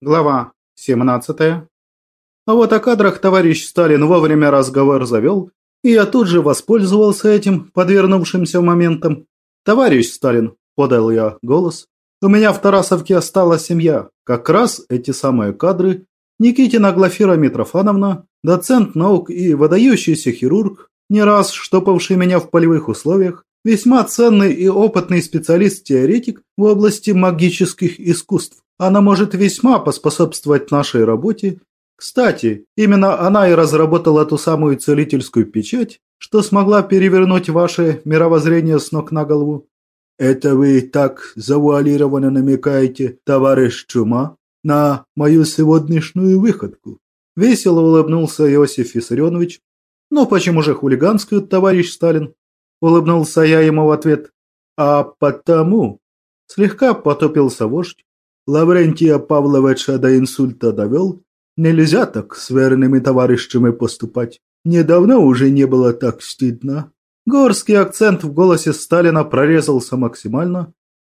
Глава 17. А вот о кадрах товарищ Сталин вовремя разговор завел, и я тут же воспользовался этим подвернувшимся моментом. «Товарищ Сталин», – подал я голос, – «у меня в Тарасовке осталась семья. Как раз эти самые кадры. Никитина Глафира Митрофановна, доцент наук и выдающийся хирург, не раз штопавший меня в полевых условиях, весьма ценный и опытный специалист-теоретик в области магических искусств. Она может весьма поспособствовать нашей работе. Кстати, именно она и разработала ту самую целительскую печать, что смогла перевернуть ваше мировоззрение с ног на голову. Это вы так завуалированно намекаете, товарищ Чума, на мою сегодняшнюю выходку? Весело улыбнулся Иосиф Виссарионович. Ну почему же хулиганскую, товарищ Сталин? Улыбнулся я ему в ответ. А потому... Слегка потопился вождь, Лаврентия Павловича до инсульта довел. Нельзя так с верными товарищами поступать. Недавно уже не было так стыдно. Горский акцент в голосе Сталина прорезался максимально.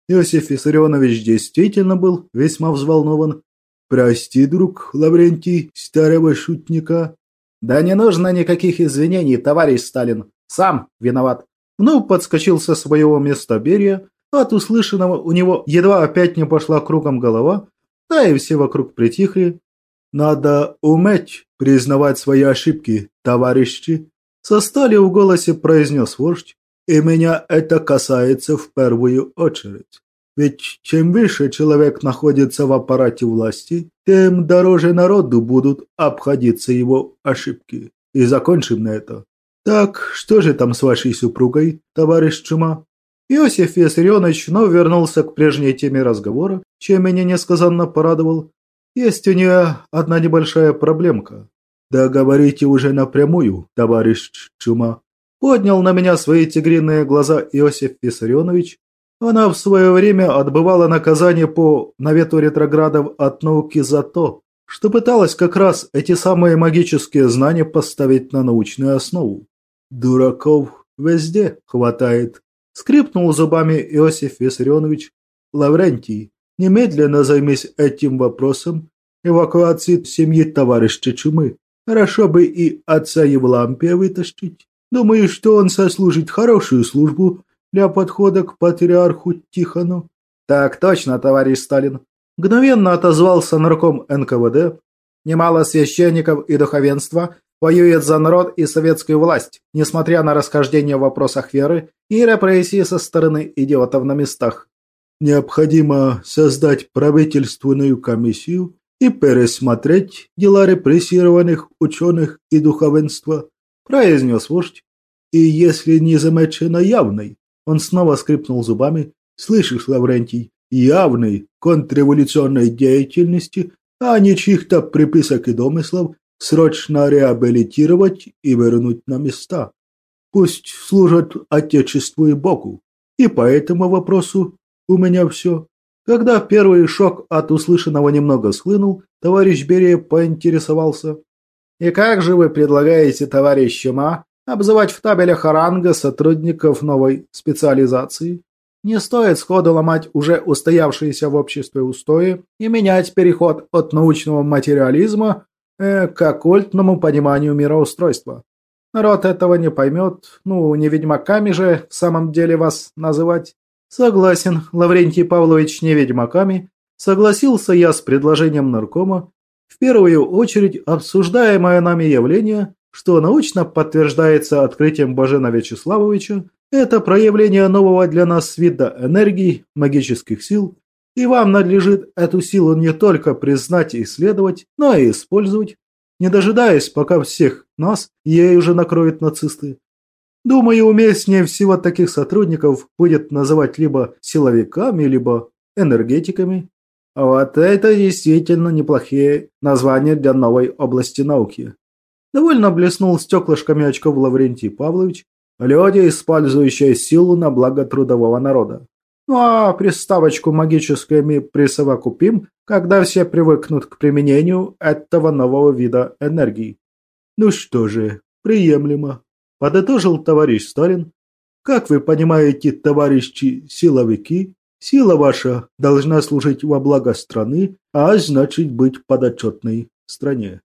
Иосиф Виссарионович действительно был весьма взволнован. «Прости, друг Лаврентий, старого шутника». «Да не нужно никаких извинений, товарищ Сталин. Сам виноват». Вновь подскочил со своего места Берия, от услышанного у него едва опять не пошла кругом голова, да и все вокруг притихли. «Надо уметь признавать свои ошибки, товарищи», со стали в голосе произнес вождь, «и меня это касается в первую очередь. Ведь чем выше человек находится в аппарате власти, тем дороже народу будут обходиться его ошибки. И закончим на это. Так, что же там с вашей супругой, товарищ Чума? Иосиф Виссарионович вновь вернулся к прежней теме разговора, чем меня несказанно порадовал. Есть у нее одна небольшая проблемка. Да говорите уже напрямую, товарищ Чума. Поднял на меня свои тигриные глаза Иосиф Виссарионович. Она в свое время отбывала наказание по навету ретроградов от науки за то, что пыталась как раз эти самые магические знания поставить на научную основу. Дураков везде хватает. Скрипнул зубами Иосиф Виссарионович. Лаврентий, немедленно займись этим вопросом эвакуации семьи товарища Чумы. Хорошо бы и отца Евлампия вытащить. Думаю, что он сослужит хорошую службу для подхода к патриарху Тихону. Так точно, товарищ Сталин. Мгновенно отозвался нарком НКВД. Немало священников и духовенства воюет за народ и советскую власть, несмотря на расхождения в вопросах веры и репрессии со стороны идиотов на местах. Необходимо создать правительственную комиссию и пересмотреть дела репрессированных ученых и духовенства, произнес вождь. И если не замечено явной, он снова скрипнул зубами, слышишь, Лаврентий, явной контрреволюционной деятельности, а не чьих-то приписок и домыслов, срочно реабилитировать и вернуть на места. Пусть служат Отечеству и Богу. И по этому вопросу у меня все. Когда первый шок от услышанного немного схлынул, товарищ Берия поинтересовался. «И как же вы предлагаете товарищу Ма обзывать в табелях ранга сотрудников новой специализации? Не стоит сходу ломать уже устоявшиеся в обществе устои и менять переход от научного материализма э, к оккультному пониманию мироустройства. Народ этого не поймет, ну, не ведьмаками же в самом деле вас называть. Согласен, Лаврентий Павлович не ведьмаками. Согласился я с предложением наркома. В первую очередь обсуждаемое нами явление, что научно подтверждается открытием Бажена Вячеславовича, это проявление нового для нас вида энергии, магических сил, и вам надлежит эту силу не только признать и исследовать, но и использовать, не дожидаясь, пока всех нас ей уже накроют нацисты. Думаю, уместнее всего таких сотрудников будет называть либо силовиками, либо энергетиками. А вот это действительно неплохие названия для новой области науки. Довольно блеснул стеклышками очков Лаврентий Павлович, люди, использующие силу на благо трудового народа. Ну а приставочку магической мы присовокупим, когда все привыкнут к применению этого нового вида энергии. Ну что же, приемлемо, подытожил товарищ Сталин. Как вы понимаете, товарищи силовики, Сила ваша должна служить во благо страны, а значит быть подотчетной стране.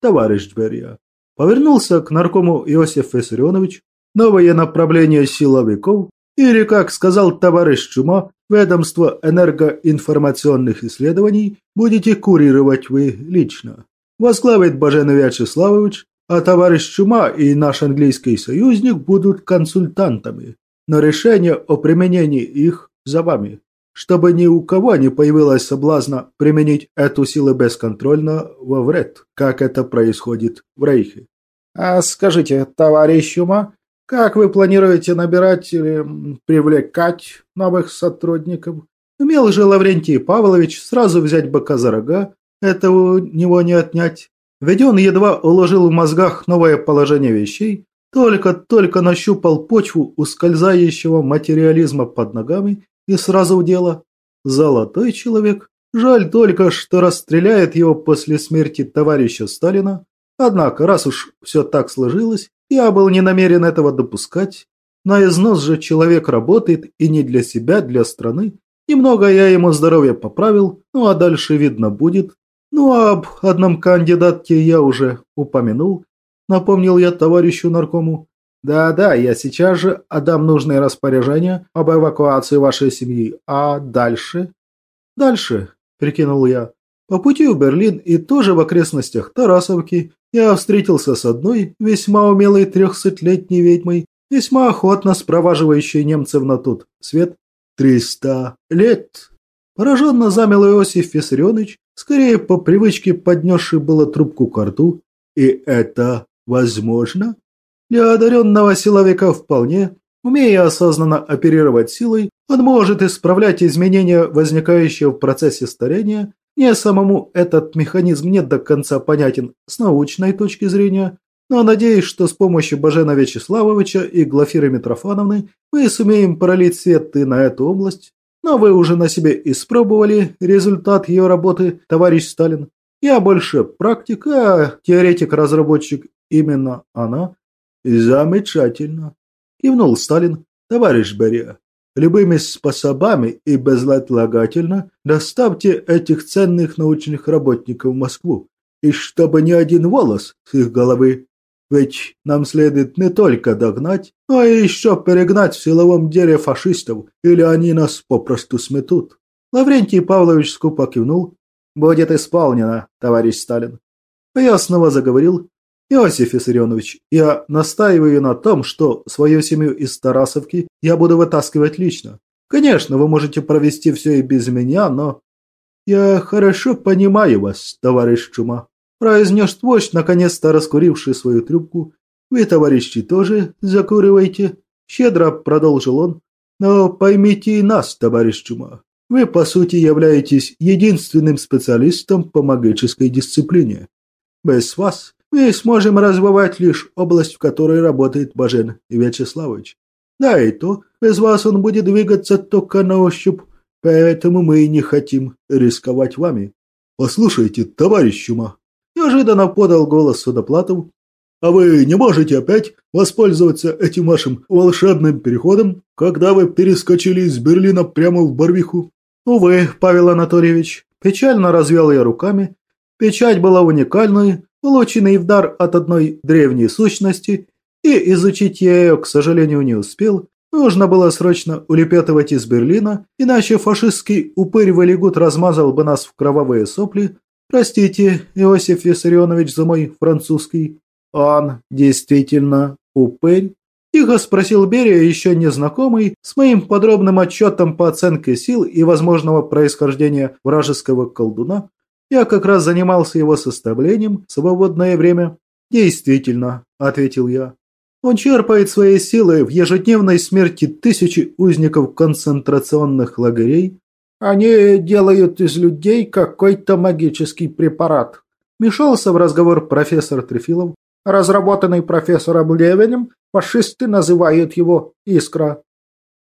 Товарищ Берия, повернулся к наркому Иосиф Виссарионович, новое направление силовиков, или, как сказал товарищ Чума, ведомство энергоинформационных исследований будете курировать вы лично. Возглавит Бажен Вячеславович, а товарищ Чума и наш английский союзник будут консультантами, но решение о применении их за вами чтобы ни у кого не появилось соблазна применить эту силу бесконтрольно во вред, как это происходит в Рейхе. А скажите, товарищ Юма, как вы планируете набирать или привлекать новых сотрудников? Умел же Лаврентий Павлович сразу взять быка за рога, этого у него не отнять. Ведь он едва уложил в мозгах новое положение вещей, только-только нащупал почву ускользающего материализма под ногами и сразу в дело. Золотой человек. Жаль только, что расстреляет его после смерти товарища Сталина. Однако, раз уж все так сложилось, я был не намерен этого допускать. На износ же человек работает и не для себя, для страны. Немного я ему здоровье поправил, ну а дальше видно будет. Ну а об одном кандидате я уже упомянул, напомнил я товарищу наркому. «Да-да, я сейчас же отдам нужные распоряжения об эвакуации вашей семьи. А дальше?» «Дальше», – прикинул я. По пути в Берлин и тоже в окрестностях Тарасовки я встретился с одной весьма умелой трехсотлетней ведьмой, весьма охотно спроваживающей немцев на тот свет. «Триста лет!» Пораженно замел Иосиф Виссарионович, скорее по привычке поднесший было трубку к рту. «И это возможно?» Для одаренного силовика вполне, умея осознанно оперировать силой, он может исправлять изменения, возникающие в процессе старения. Мне самому этот механизм не до конца понятен с научной точки зрения, но надеюсь, что с помощью Бажена Вячеславовича и Глафиры Митрофановны мы сумеем пролить свет и на эту область. Но вы уже на себе испробовали результат ее работы, товарищ Сталин. Я больше практик, а теоретик-разработчик именно она. «Замечательно!» – кивнул Сталин. «Товарищ Берия, любыми способами и безотлагательно доставьте этих ценных научных работников в Москву, и чтобы ни один волос с их головы. Ведь нам следует не только догнать, но и еще перегнать в силовом деле фашистов, или они нас попросту сметут». Лаврентий Павлович скупо кивнул. «Будет исполнено, товарищ Сталин». Я снова заговорил, Иосиф Виссарионович, я настаиваю на том, что свою семью из Тарасовки я буду вытаскивать лично. Конечно, вы можете провести все и без меня, но... Я хорошо понимаю вас, товарищ Чума, произнес вождь, наконец-то раскуривший свою трубку. Вы, товарищи, тоже закуриваете? Щедро продолжил он. Но поймите и нас, товарищ Чума. Вы, по сути, являетесь единственным специалистом по магической дисциплине. Без вас мы сможем развивать лишь область, в которой работает Бажен Вячеславович. Да и то, без вас он будет двигаться только на ощупь, поэтому мы и не хотим рисковать вами. Послушайте, товарищ Чума, неожиданно подал голос Судоплатов. А вы не можете опять воспользоваться этим вашим волшебным переходом, когда вы перескочили из Берлина прямо в Барвиху? Увы, Павел Анатольевич, печально развел я руками. Печать была уникальной, полученный в дар от одной древней сущности, и изучить я ее, к сожалению, не успел. Нужно было срочно улепетывать из Берлина, иначе фашистский упырь Валигут размазал бы нас в кровавые сопли. Простите, Иосиф Виссарионович, за мой французский. Он действительно упырь? Тихо спросил Берия, еще незнакомый, с моим подробным отчетом по оценке сил и возможного происхождения вражеского колдуна, я как раз занимался его составлением в свободное время. Действительно, ответил я. Он черпает свои силы в ежедневной смерти тысячи узников концентрационных лагерей. Они делают из людей какой-то магический препарат. Мешался в разговор профессор Трефилов. Разработанный профессором Левинем, фашисты называют его «Искра».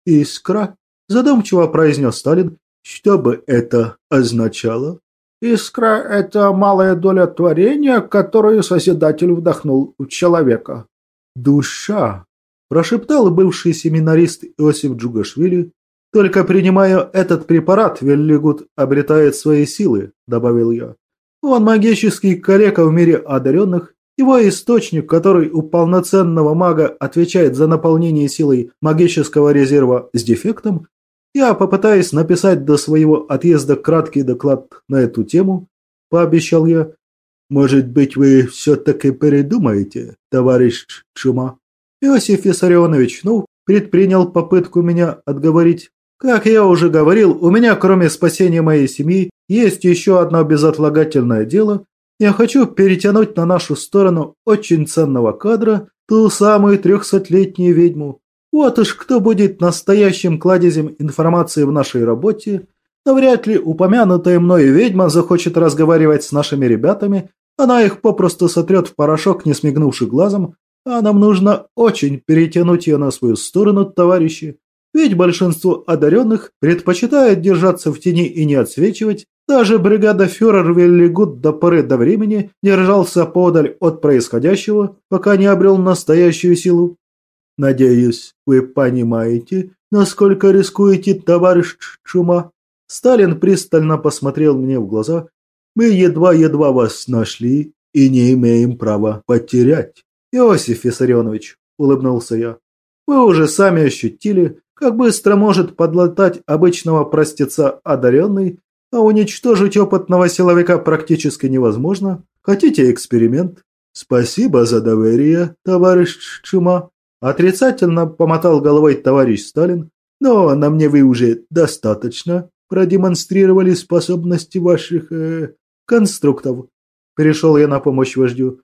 «Искра?» – задумчиво произнес Сталин. Что бы это означало? Искра – это малая доля творения, которую Созидатель вдохнул в человека. «Душа!» – прошептал бывший семинарист Иосиф Джугашвили. Только принимая этот препарат, Веллигут обретает свои силы, добавил я. Он магический калека в мире одаренных, его источник, который у полноценного мага отвечает за наполнение силой магического резерва с дефектом, я попытаюсь написать до своего отъезда краткий доклад на эту тему, пообещал я. Может быть, вы все-таки передумаете, товарищ Чума? Иосиф Виссарионович, ну, предпринял попытку меня отговорить. Как я уже говорил, у меня, кроме спасения моей семьи, есть еще одно безотлагательное дело. Я хочу перетянуть на нашу сторону очень ценного кадра, ту самую трехсотлетнюю ведьму. Вот уж кто будет настоящим кладезем информации в нашей работе, но вряд ли упомянутая мною ведьма захочет разговаривать с нашими ребятами, она их попросту сотрет в порошок, не смигнувши глазом, а нам нужно очень перетянуть ее на свою сторону, товарищи. Ведь большинство одаренных предпочитает держаться в тени и не отсвечивать. Даже бригада фюрер Веллигуд до поры до времени держался подаль от происходящего, пока не обрел настоящую силу. Надеюсь, вы понимаете, насколько рискуете, товарищ Чума? Сталин пристально посмотрел мне в глаза. Мы едва-едва вас нашли и не имеем права потерять. Иосиф Виссарионович, улыбнулся я, вы уже сами ощутили, как быстро может подлатать обычного простеца одаренный, а уничтожить опытного силовика практически невозможно. Хотите эксперимент? Спасибо за доверие, товарищ Чума. Отрицательно помотал головой товарищ Сталин, но на мне вы уже достаточно продемонстрировали способности ваших э, конструктов. Перешел я на помощь вождю.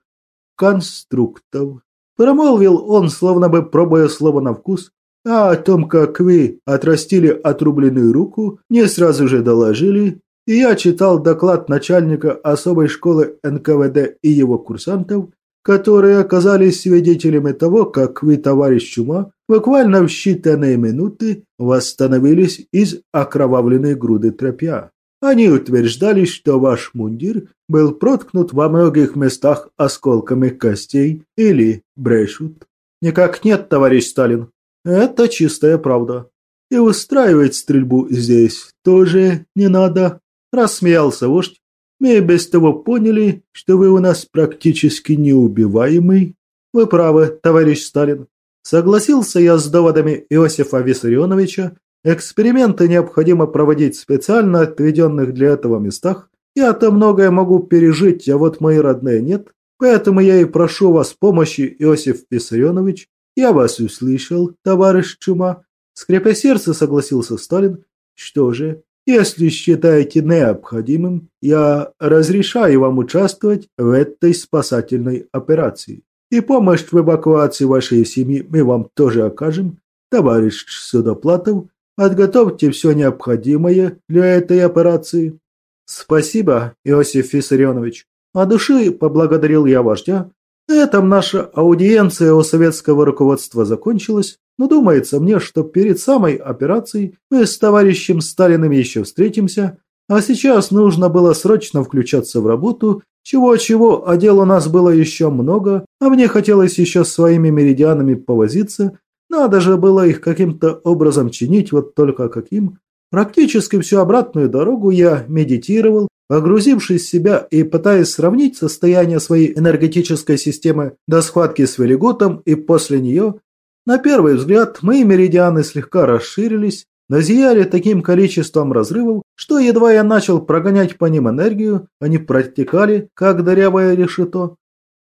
Конструктов. Промолвил он, словно бы пробуя слово на вкус, а о том, как вы отрастили отрубленную руку, мне сразу же доложили, и я читал доклад начальника особой школы НКВД и его курсантов, которые оказались свидетелями того, как вы, товарищ Чума, буквально в считанные минуты восстановились из окровавленной груды тропя. Они утверждали, что ваш мундир был проткнут во многих местах осколками костей или брешут. Никак нет, товарищ Сталин, это чистая правда. И устраивать стрельбу здесь тоже не надо. Рассмеялся вождь. Мы без того поняли, что вы у нас практически неубиваемый. Вы правы, товарищ Сталин. Согласился я с доводами Иосифа Виссарионовича. Эксперименты необходимо проводить в специально отведенных для этого местах. Я-то многое могу пережить, а вот мои родные нет. Поэтому я и прошу вас помощи, Иосиф Виссарионович. «Я вас услышал, товарищ Чума», – скрипя сердце, согласился Сталин. «Что же, если считаете необходимым, я разрешаю вам участвовать в этой спасательной операции. И помощь в эвакуации вашей семьи мы вам тоже окажем. Товарищ Судоплатов, подготовьте все необходимое для этой операции». «Спасибо, Иосиф Виссарионович». От души поблагодарил я вождя на этом наша аудиенция у советского руководства закончилась, но думается мне, что перед самой операцией мы с товарищем Сталиным еще встретимся, а сейчас нужно было срочно включаться в работу, чего-чего, а дел у нас было еще много, а мне хотелось еще своими меридианами повозиться, надо же было их каким-то образом чинить, вот только каким. Практически всю обратную дорогу я медитировал, Погрузившись в себя и пытаясь сравнить состояние своей энергетической системы до схватки с Велиготом и после нее, на первый взгляд мои меридианы слегка расширились, но зияли таким количеством разрывов, что едва я начал прогонять по ним энергию, они протекали, как дырявое решето.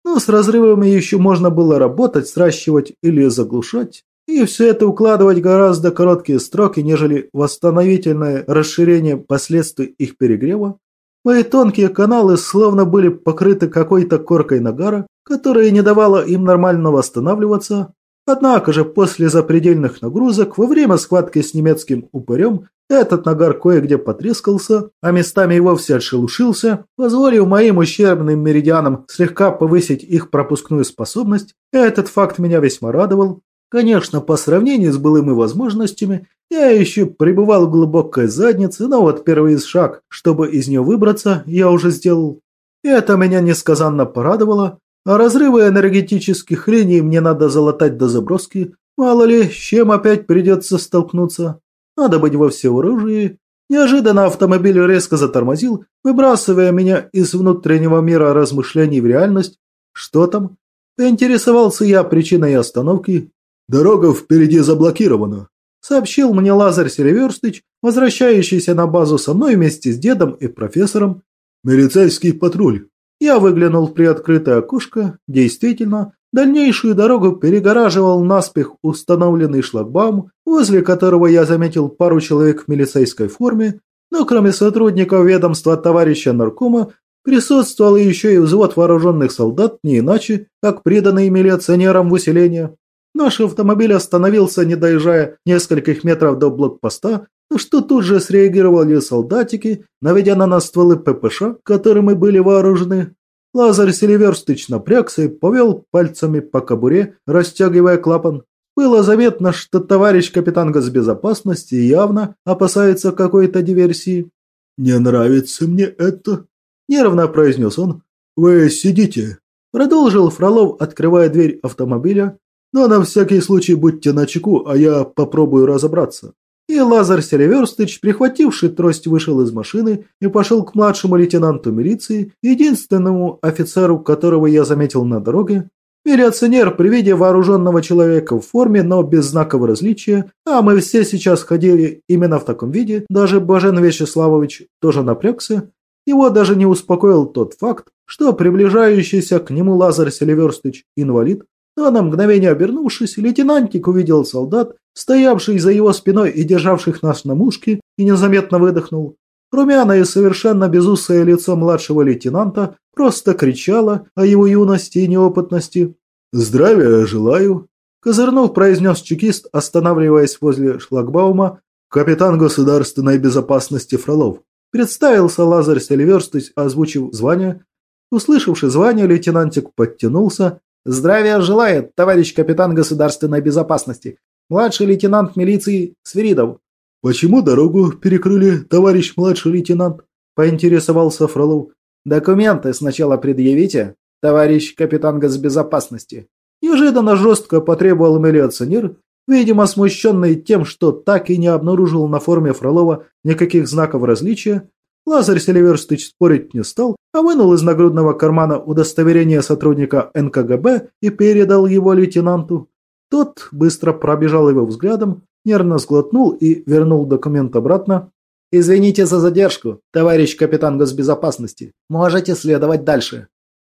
Но с разрывами еще можно было работать, сращивать или заглушать, и все это укладывать гораздо короткие строки, нежели восстановительное расширение последствий их перегрева. Мои тонкие каналы словно были покрыты какой-то коркой нагара, которая не давала им нормально восстанавливаться. Однако же после запредельных нагрузок во время схватки с немецким упырем этот нагар кое-где потрескался, а местами и вовсе отшелушился, позволив моим ущербным меридианам слегка повысить их пропускную способность. Этот факт меня весьма радовал. Конечно, по сравнению с былыми возможностями, я еще пребывал в глубокой заднице, но вот первый шаг, чтобы из нее выбраться, я уже сделал. Это меня несказанно порадовало, а разрывы энергетических линий мне надо залатать до заброски, мало ли, с чем опять придется столкнуться. Надо быть во всеоружии. Неожиданно автомобиль резко затормозил, выбрасывая меня из внутреннего мира размышлений в реальность. Что там? Поинтересовался я причиной остановки. «Дорога впереди заблокирована», — сообщил мне Лазарь Селиверстыч, возвращающийся на базу со мной вместе с дедом и профессором. «Милицейский патруль». Я выглянул в приоткрытое окошко. Действительно, Дальнейшую дорогу перегораживал наспех установленный шлагбаум, возле которого я заметил пару человек в милицейской форме, но кроме сотрудников ведомства товарища наркома, присутствовал еще и взвод вооруженных солдат, не иначе, как приданный милиционерам в усиление. Наш автомобиль остановился, не доезжая нескольких метров до блокпоста, на что тут же среагировали солдатики, наведя на нас стволы ППШ, которыми были вооружены. Лазарь Селиверстыч напрягся и повел пальцами по кобуре, растягивая клапан. Было заметно, что товарищ капитан госбезопасности явно опасается какой-то диверсии. «Не нравится мне это», – нервно произнес он. «Вы сидите», – продолжил Фролов, открывая дверь автомобиля. «Но на всякий случай будьте начеку, а я попробую разобраться». И Лазарь Селиверстыч, прихвативший трость, вышел из машины и пошел к младшему лейтенанту милиции, единственному офицеру, которого я заметил на дороге. Милиционер при виде вооруженного человека в форме, но без знаков различия, а мы все сейчас ходили именно в таком виде, даже Бажен Вячеславович тоже напрягся, его даже не успокоил тот факт, что приближающийся к нему Лазарь Селиверстыч инвалид, но на мгновение обернувшись, лейтенантик увидел солдат, стоявший за его спиной и державших нас на мушке, и незаметно выдохнул. Румяное и совершенно безусое лицо младшего лейтенанта просто кричало о его юности и неопытности. «Здравия желаю!» Козырнув, произнес чекист, останавливаясь возле шлагбаума, капитан государственной безопасности Фролов. Представился Лазарь Сильверстыч, озвучив звание. Услышавший звание, лейтенантик подтянулся. «Здравия желает, товарищ капитан государственной безопасности. Младший лейтенант милиции Свиридов. «Почему дорогу перекрыли, товарищ младший лейтенант?» – поинтересовался Фролов. «Документы сначала предъявите, товарищ капитан госбезопасности». Неожиданно жестко потребовал милиционер, видимо смущенный тем, что так и не обнаружил на форме Фролова никаких знаков различия. Лазарь Селиверстыч спорить не стал, а вынул из нагрудного кармана удостоверение сотрудника НКГБ и передал его лейтенанту. Тот быстро пробежал его взглядом, нервно сглотнул и вернул документ обратно. «Извините за задержку, товарищ капитан госбезопасности. Можете следовать дальше».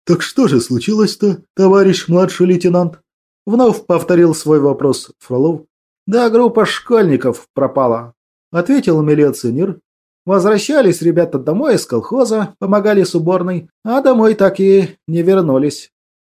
«Так что же случилось-то, товарищ младший лейтенант?» Вновь повторил свой вопрос Фролов. «Да группа школьников пропала», – ответил милиционер. «Возвращались ребята домой из колхоза, помогали с уборной, а домой так и не вернулись».